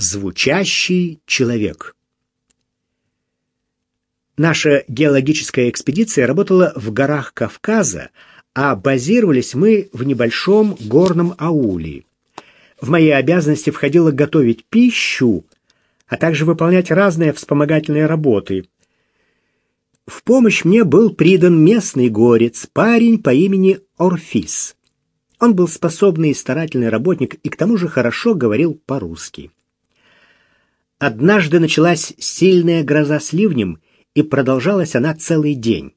Звучащий человек. Наша геологическая экспедиция работала в горах Кавказа, а базировались мы в небольшом горном ауле. В мои обязанности входило готовить пищу, а также выполнять разные вспомогательные работы. В помощь мне был придан местный горец, парень по имени Орфис. Он был способный и старательный работник и к тому же хорошо говорил по-русски. Однажды началась сильная гроза с ливнем, и продолжалась она целый день.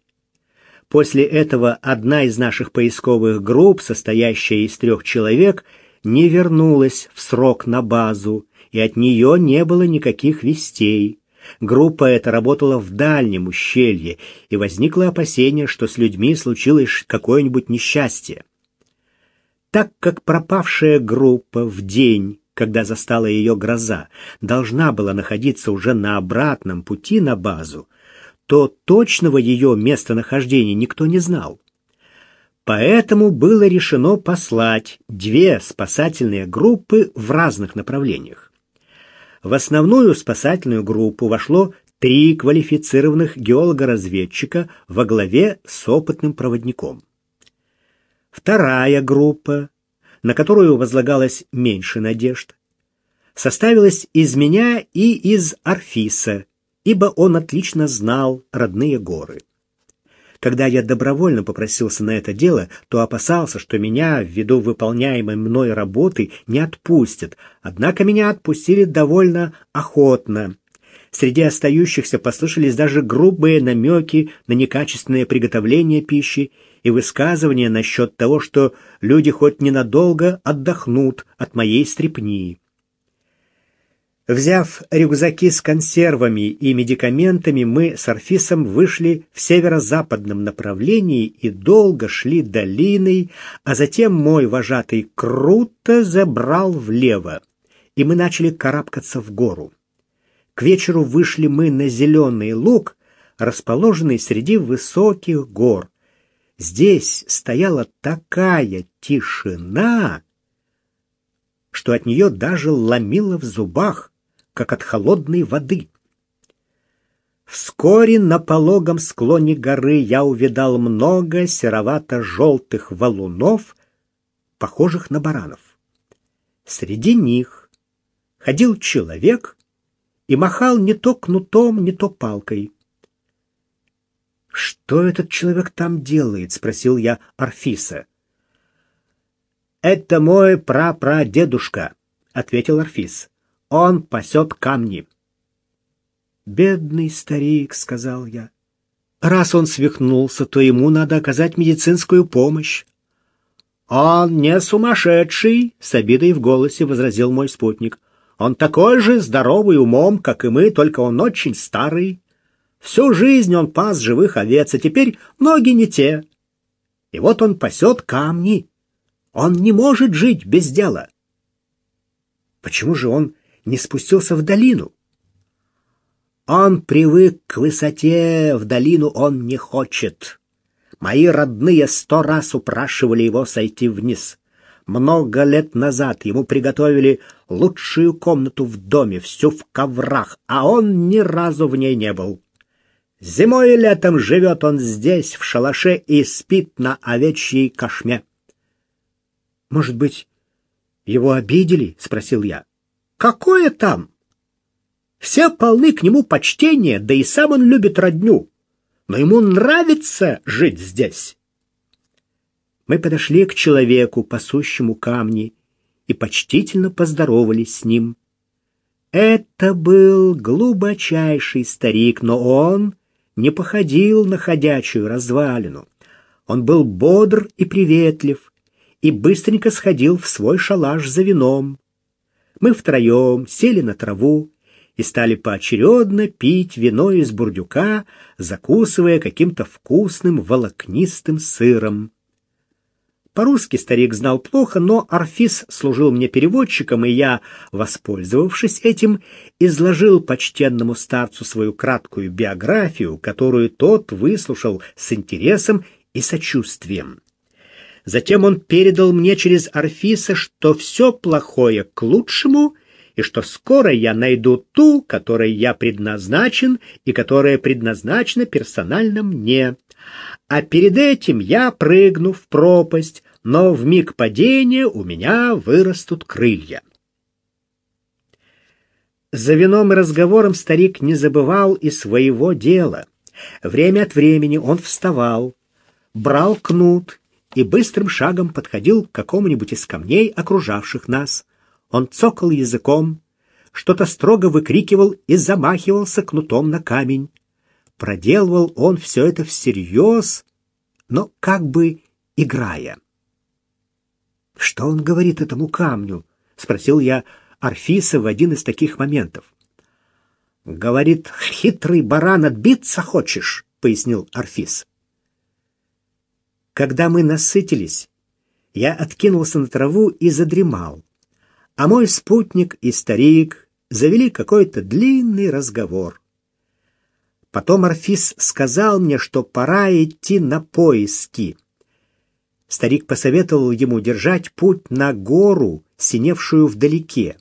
После этого одна из наших поисковых групп, состоящая из трех человек, не вернулась в срок на базу, и от нее не было никаких вестей. Группа эта работала в дальнем ущелье, и возникло опасение, что с людьми случилось какое-нибудь несчастье. Так как пропавшая группа в день когда застала ее гроза, должна была находиться уже на обратном пути на базу, то точного ее местонахождения никто не знал. Поэтому было решено послать две спасательные группы в разных направлениях. В основную спасательную группу вошло три квалифицированных геолога-разведчика во главе с опытным проводником. Вторая группа на которую возлагалось меньше надежд, составилась из меня и из Арфиса, ибо он отлично знал родные горы. Когда я добровольно попросился на это дело, то опасался, что меня, ввиду выполняемой мной работы, не отпустят, однако меня отпустили довольно охотно. Среди остающихся послышались даже грубые намеки на некачественное приготовление пищи и высказывания насчет того, что люди хоть ненадолго отдохнут от моей стрепни. Взяв рюкзаки с консервами и медикаментами, мы с Арфисом вышли в северо-западном направлении и долго шли долиной, а затем мой вожатый круто забрал влево, и мы начали карабкаться в гору. К вечеру вышли мы на зеленый луг, расположенный среди высоких гор, Здесь стояла такая тишина, что от нее даже ломило в зубах, как от холодной воды. Вскоре на пологом склоне горы я увидал много серовато-желтых валунов, похожих на баранов. Среди них ходил человек и махал не то кнутом, не то палкой. «Что этот человек там делает?» — спросил я Арфиса. «Это мой прапрадедушка», — ответил Арфис. «Он пасет камни». «Бедный старик», — сказал я. «Раз он свихнулся, то ему надо оказать медицинскую помощь». «Он не сумасшедший», — с обидой в голосе возразил мой спутник. «Он такой же здоровый умом, как и мы, только он очень старый. Всю жизнь он пас живых овец, а теперь ноги не те. И вот он пасет камни. Он не может жить без дела. Почему же он не спустился в долину? Он привык к высоте, в долину он не хочет. Мои родные сто раз упрашивали его сойти вниз. Много лет назад ему приготовили лучшую комнату в доме, всю в коврах, а он ни разу в ней не был. Зимой и летом живет он здесь, в шалаше, и спит на овечьей кошме. — Может быть, его обидели? — спросил я. — Какое там? Все полны к нему почтения, да и сам он любит родню. Но ему нравится жить здесь. Мы подошли к человеку, пасущему камни, и почтительно поздоровались с ним. Это был глубочайший старик, но он не походил на ходячую развалину. Он был бодр и приветлив, и быстренько сходил в свой шалаш за вином. Мы втроем сели на траву и стали поочередно пить вино из бурдюка, закусывая каким-то вкусным волокнистым сыром. По-русски старик знал плохо, но Арфис служил мне переводчиком, и я, воспользовавшись этим, изложил почтенному старцу свою краткую биографию, которую тот выслушал с интересом и сочувствием. Затем он передал мне через Арфиса, что все плохое к лучшему, и что скоро я найду ту, которой я предназначен и которая предназначена персонально мне. А перед этим я прыгну в пропасть, но в миг падения у меня вырастут крылья. За вином и разговором старик не забывал и своего дела. Время от времени он вставал, брал кнут и быстрым шагом подходил к какому-нибудь из камней, окружавших нас. Он цокал языком, что-то строго выкрикивал и замахивался кнутом на камень. Проделывал он все это всерьез, но как бы играя. «Что он говорит этому камню?» — спросил я Арфиса в один из таких моментов. «Говорит, хитрый баран, отбиться хочешь?» — пояснил Арфис. Когда мы насытились, я откинулся на траву и задремал, а мой спутник и старик завели какой-то длинный разговор. Потом Арфис сказал мне, что пора идти на поиски. Старик посоветовал ему держать путь на гору, синевшую вдалеке.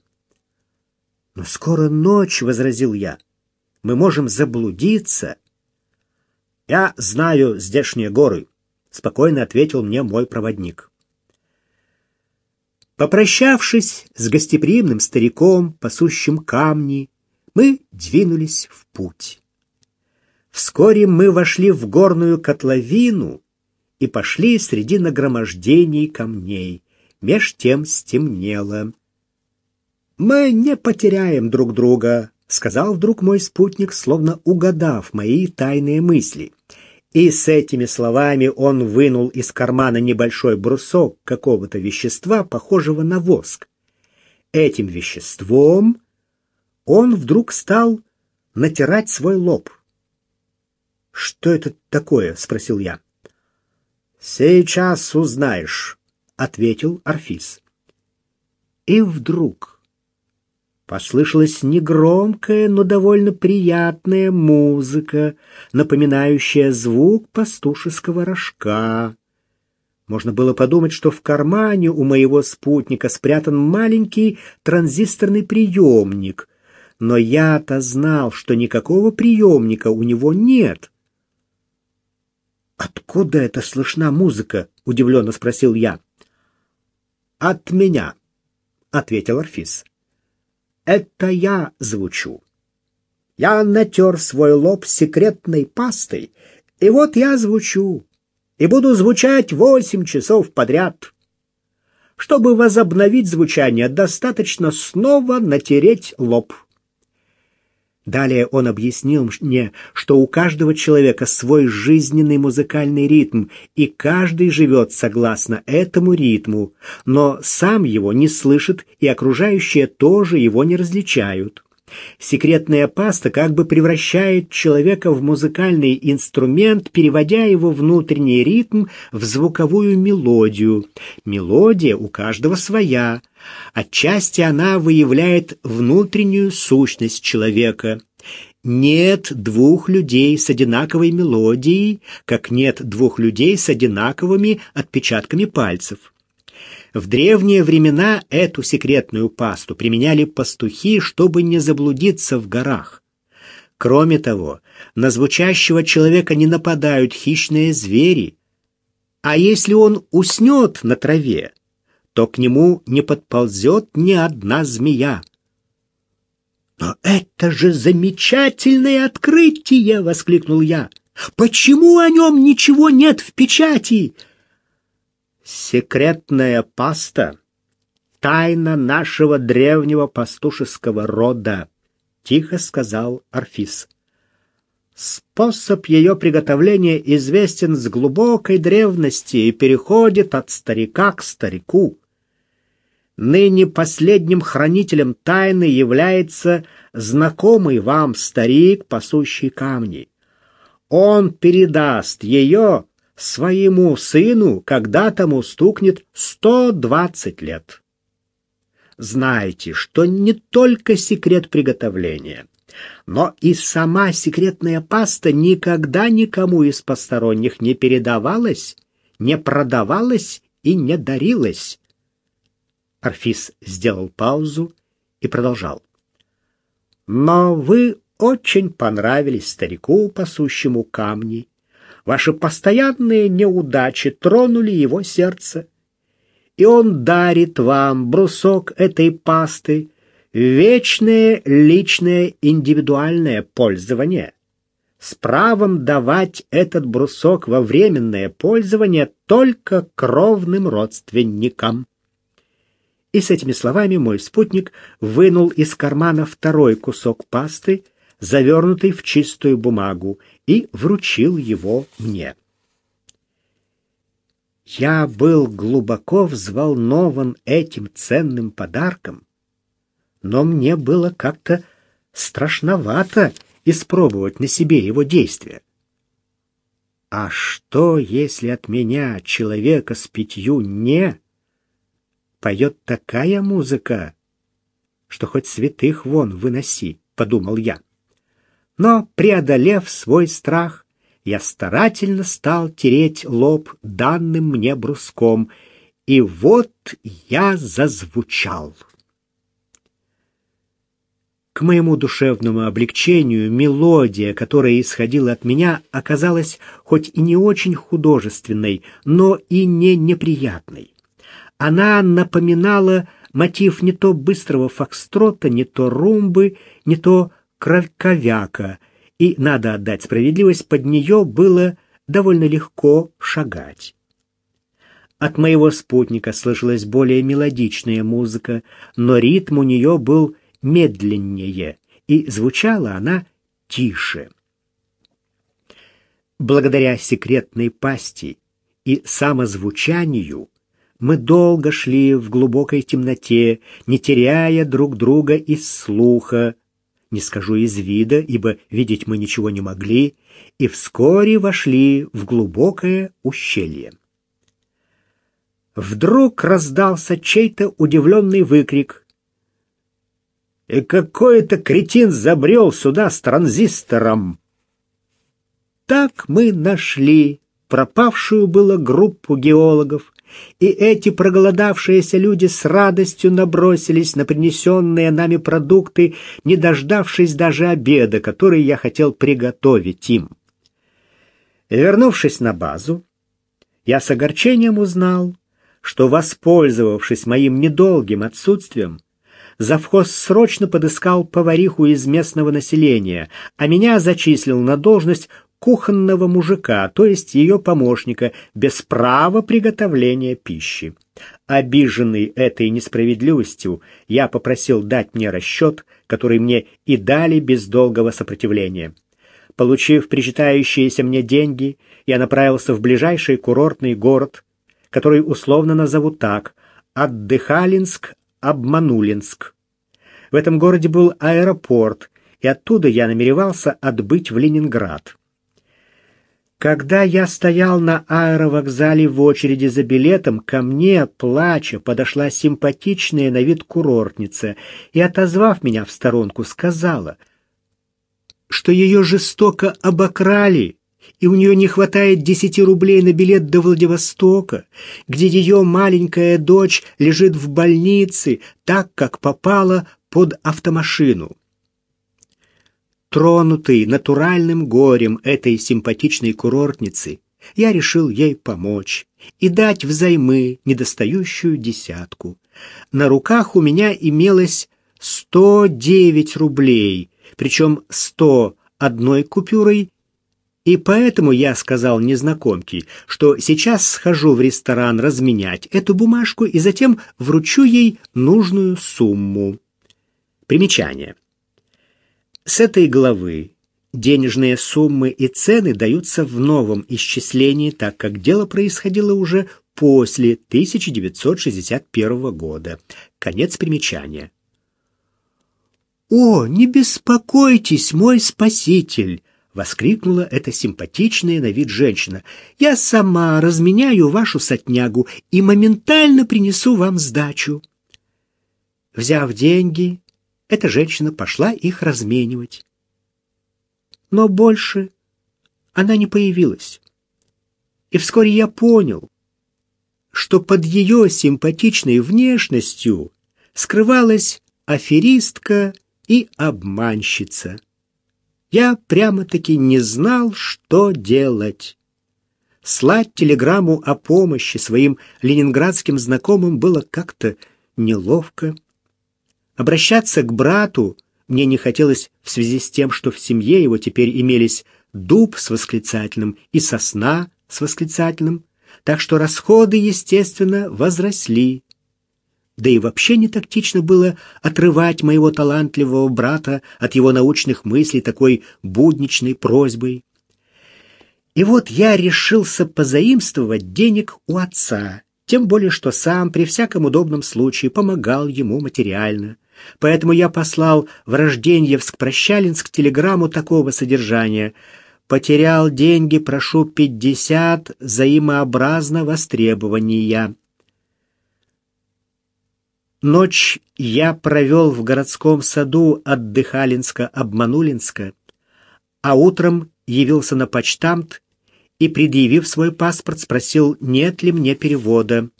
«Но скоро ночь», — возразил я. «Мы можем заблудиться». «Я знаю здешние горы», — спокойно ответил мне мой проводник. Попрощавшись с гостеприимным стариком, пасущим камни, мы двинулись в путь. Вскоре мы вошли в горную котловину и пошли среди нагромождений камней. Меж тем стемнело. «Мы не потеряем друг друга», — сказал вдруг мой спутник, словно угадав мои тайные мысли. И с этими словами он вынул из кармана небольшой брусок какого-то вещества, похожего на воск. Этим веществом он вдруг стал натирать свой лоб. «Что это такое?» — спросил я. «Сейчас узнаешь», — ответил Арфис. И вдруг Послышалась негромкая, но довольно приятная музыка, напоминающая звук пастушеского рожка. Можно было подумать, что в кармане у моего спутника спрятан маленький транзисторный приемник, но я-то знал, что никакого приемника у него нет. «Откуда это слышна музыка?» — удивленно спросил я. «От меня», — ответил Орфис это я звучу. Я натер свой лоб секретной пастой, и вот я звучу, и буду звучать восемь часов подряд. Чтобы возобновить звучание, достаточно снова натереть лоб. Далее он объяснил мне, что у каждого человека свой жизненный музыкальный ритм, и каждый живет согласно этому ритму, но сам его не слышит, и окружающие тоже его не различают. Секретная паста как бы превращает человека в музыкальный инструмент, переводя его внутренний ритм в звуковую мелодию. Мелодия у каждого своя. Отчасти она выявляет внутреннюю сущность человека. Нет двух людей с одинаковой мелодией, как нет двух людей с одинаковыми отпечатками пальцев. В древние времена эту секретную пасту применяли пастухи, чтобы не заблудиться в горах. Кроме того, на звучащего человека не нападают хищные звери, а если он уснет на траве, то к нему не подползет ни одна змея. «Но это же замечательное открытие!» — воскликнул я. «Почему о нем ничего нет в печати?» Секретная паста — тайна нашего древнего пастушеского рода, — тихо сказал Арфис. Способ ее приготовления известен с глубокой древности и переходит от старика к старику. Ныне последним хранителем тайны является знакомый вам старик, пасущий камни. Он передаст ее своему сыну, когда тому стукнет 120 лет. Знайте, что не только секрет приготовления, но и сама секретная паста никогда никому из посторонних не передавалась, не продавалась и не дарилась. Арфис сделал паузу и продолжал. «Но вы очень понравились старику, пасущему камни. Ваши постоянные неудачи тронули его сердце, и он дарит вам брусок этой пасты вечное личное индивидуальное пользование» с правом давать этот брусок во временное пользование только кровным родственникам. И с этими словами мой спутник вынул из кармана второй кусок пасты, завернутый в чистую бумагу, и вручил его мне. Я был глубоко взволнован этим ценным подарком, но мне было как-то страшновато испробовать на себе его действия. А что, если от меня, человека с пятью «не», поет такая музыка, что хоть святых вон выноси, — подумал я. Но, преодолев свой страх, я старательно стал тереть лоб данным мне бруском, и вот я зазвучал. К моему душевному облегчению мелодия, которая исходила от меня, оказалась хоть и не очень художественной, но и не неприятной. Она напоминала мотив не то быстрого фокстрота, не то румбы, не то крольковяка, и, надо отдать справедливость, под нее было довольно легко шагать. От моего спутника слышалась более мелодичная музыка, но ритм у нее был медленнее, и звучала она тише. Благодаря секретной пасти и самозвучанию мы долго шли в глубокой темноте, не теряя друг друга из слуха, не скажу из вида, ибо видеть мы ничего не могли, и вскоре вошли в глубокое ущелье. Вдруг раздался чей-то удивленный выкрик, и какой-то кретин забрел сюда с транзистором. Так мы нашли пропавшую было группу геологов, и эти проголодавшиеся люди с радостью набросились на принесенные нами продукты, не дождавшись даже обеда, который я хотел приготовить им. Вернувшись на базу, я с огорчением узнал, что, воспользовавшись моим недолгим отсутствием, завхоз срочно подыскал повариху из местного населения, а меня зачислил на должность кухонного мужика, то есть ее помощника, без права приготовления пищи. Обиженный этой несправедливостью, я попросил дать мне расчет, который мне и дали без долгого сопротивления. Получив причитающиеся мне деньги, я направился в ближайший курортный город, который условно назову так – Отдыхалинск Обманулинск. В этом городе был аэропорт, и оттуда я намеревался отбыть в Ленинград. Когда я стоял на аэровокзале в очереди за билетом, ко мне, плача, подошла симпатичная на вид курортница и, отозвав меня в сторонку, сказала, что ее жестоко обокрали и у нее не хватает десяти рублей на билет до Владивостока, где ее маленькая дочь лежит в больнице, так как попала под автомашину. Тронутый натуральным горем этой симпатичной курортницы, я решил ей помочь и дать взаймы недостающую десятку. На руках у меня имелось 109 рублей, причем 100 одной купюрой и поэтому я сказал незнакомке, что сейчас схожу в ресторан разменять эту бумажку и затем вручу ей нужную сумму. Примечание. С этой главы денежные суммы и цены даются в новом исчислении, так как дело происходило уже после 1961 года. Конец примечания. «О, не беспокойтесь, мой спаситель!» — воскликнула эта симпатичная на вид женщина. «Я сама разменяю вашу сотнягу и моментально принесу вам сдачу». Взяв деньги, эта женщина пошла их разменивать. Но больше она не появилась. И вскоре я понял, что под ее симпатичной внешностью скрывалась аферистка и обманщица. Я прямо-таки не знал, что делать. Слать телеграмму о помощи своим ленинградским знакомым было как-то неловко. Обращаться к брату мне не хотелось в связи с тем, что в семье его теперь имелись дуб с восклицательным и сосна с восклицательным, так что расходы, естественно, возросли. Да и вообще не тактично было отрывать моего талантливого брата от его научных мыслей такой будничной просьбой. И вот я решился позаимствовать денег у отца, тем более что сам при всяком удобном случае помогал ему материально. Поэтому я послал в Рожденьевск-Прощалинск телеграмму такого содержания. «Потерял деньги, прошу пятьдесят, взаимообразно востребования». Ночь я провел в городском саду от Дыхалинска-Обманулинска, а утром явился на почтамт и, предъявив свой паспорт, спросил, нет ли мне перевода.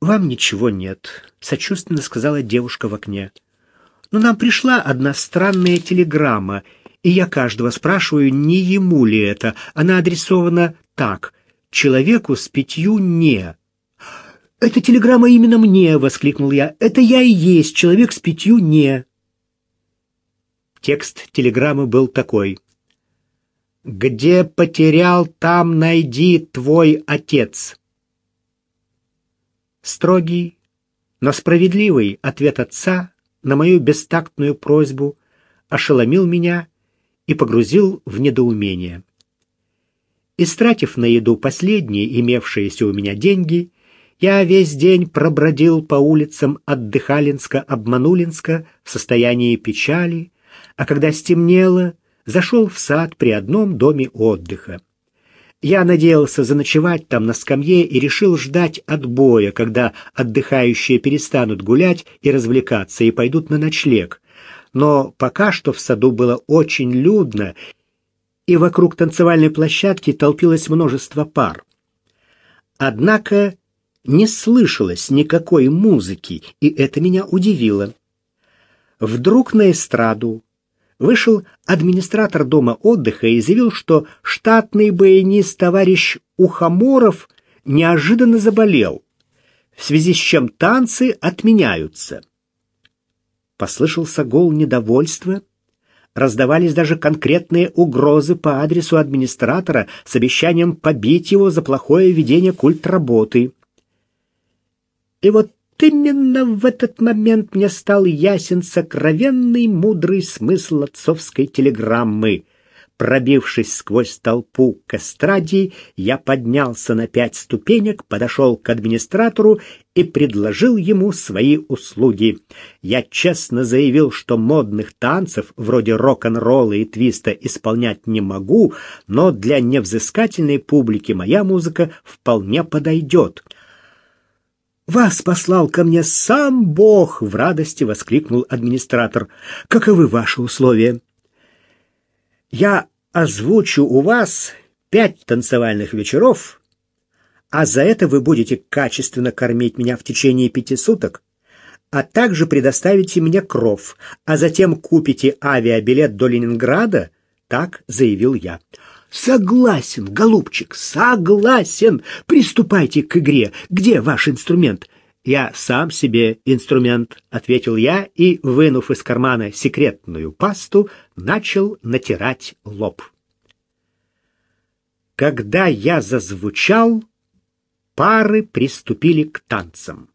«Вам ничего нет», — сочувственно сказала девушка в окне. «Но нам пришла одна странная телеграмма, и я каждого спрашиваю, не ему ли это. Она адресована так — человеку с пятью «не». «Эта телеграмма именно мне!» — воскликнул я. «Это я и есть человек с пятью «не». Текст телеграммы был такой. «Где потерял, там найди твой отец». Строгий, но справедливый ответ отца на мою бестактную просьбу ошеломил меня и погрузил в недоумение. Истратив на еду последние имевшиеся у меня деньги, я весь день пробродил по улицам Отдыхалинска-Обманулинска в состоянии печали, а когда стемнело, зашел в сад при одном доме отдыха. Я надеялся заночевать там на скамье и решил ждать отбоя, когда отдыхающие перестанут гулять и развлекаться и пойдут на ночлег. Но пока что в саду было очень людно, и вокруг танцевальной площадки толпилось множество пар. Однако не слышалось никакой музыки, и это меня удивило. Вдруг на эстраду вышел администратор дома отдыха и заявил, что штатный баянист товарищ Ухоморов неожиданно заболел, в связи с чем танцы отменяются. Послышался гол недовольства, раздавались даже конкретные угрозы по адресу администратора с обещанием побить его за плохое ведение культ работы. И вот именно в этот момент мне стал ясен сокровенный мудрый смысл отцовской телеграммы. Пробившись сквозь толпу к эстраде, я поднялся на пять ступенек, подошел к администратору и предложил ему свои услуги. Я честно заявил, что модных танцев, вроде рок-н-ролла и твиста, исполнять не могу, но для невзыскательной публики моя музыка вполне подойдет. «Вас послал ко мне сам Бог!» — в радости воскликнул администратор. «Каковы ваши условия?» «Я озвучу у вас пять танцевальных вечеров, а за это вы будете качественно кормить меня в течение пяти суток, а также предоставите мне кров, а затем купите авиабилет до Ленинграда», — так заявил я. Согласен, голубчик, согласен. Приступайте к игре. Где ваш инструмент? Я сам себе инструмент, ответил я и, вынув из кармана секретную пасту, начал натирать лоб. Когда я зазвучал, пары приступили к танцам.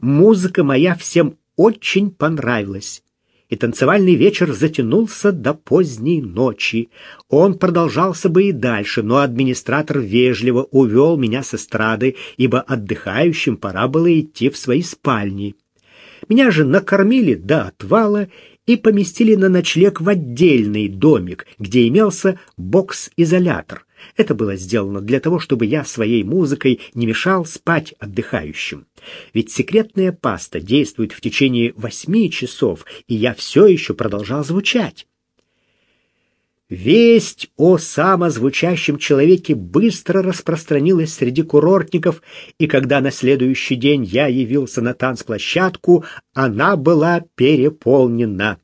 Музыка моя всем очень понравилась и танцевальный вечер затянулся до поздней ночи. Он продолжался бы и дальше, но администратор вежливо увел меня с эстрады, ибо отдыхающим пора было идти в свои спальни. Меня же накормили до отвала и поместили на ночлег в отдельный домик, где имелся бокс-изолятор. Это было сделано для того, чтобы я своей музыкой не мешал спать отдыхающим. Ведь секретная паста действует в течение восьми часов, и я все еще продолжал звучать. Весть о самозвучащем человеке быстро распространилась среди курортников, и когда на следующий день я явился на танцплощадку, она была переполнена.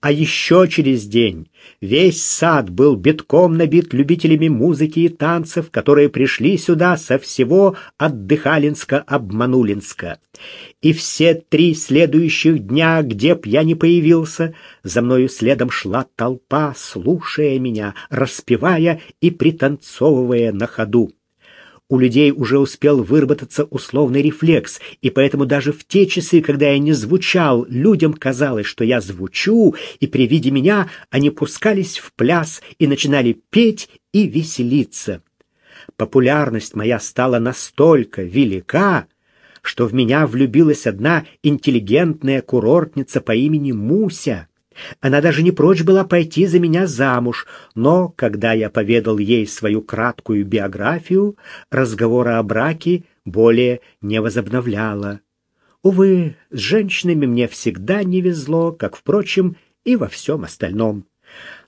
А еще через день весь сад был битком набит любителями музыки и танцев, которые пришли сюда со всего Отдыхалинска-Обманулинска. И все три следующих дня, где б я не появился, за мною следом шла толпа, слушая меня, распевая и пританцовывая на ходу у людей уже успел выработаться условный рефлекс, и поэтому даже в те часы, когда я не звучал, людям казалось, что я звучу, и при виде меня они пускались в пляс и начинали петь и веселиться. Популярность моя стала настолько велика, что в меня влюбилась одна интеллигентная курортница по имени Муся. Она даже не прочь была пойти за меня замуж, но, когда я поведал ей свою краткую биографию, разговора о браке более не возобновляла. Увы, с женщинами мне всегда не везло, как, впрочем, и во всем остальном.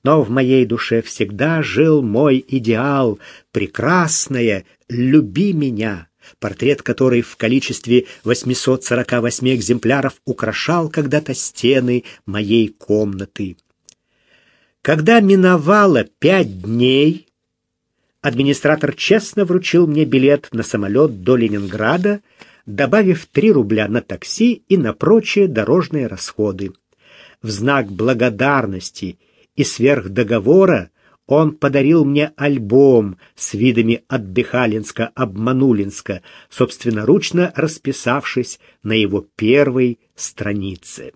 Но в моей душе всегда жил мой идеал — прекрасное «люби меня», портрет которой в количестве 848 экземпляров украшал когда-то стены моей комнаты. Когда миновало пять дней, администратор честно вручил мне билет на самолет до Ленинграда, добавив 3 рубля на такси и на прочие дорожные расходы. В знак благодарности и сверхдоговора он подарил мне альбом с видами Отдыхалинска-Обманулинска, собственноручно расписавшись на его первой странице.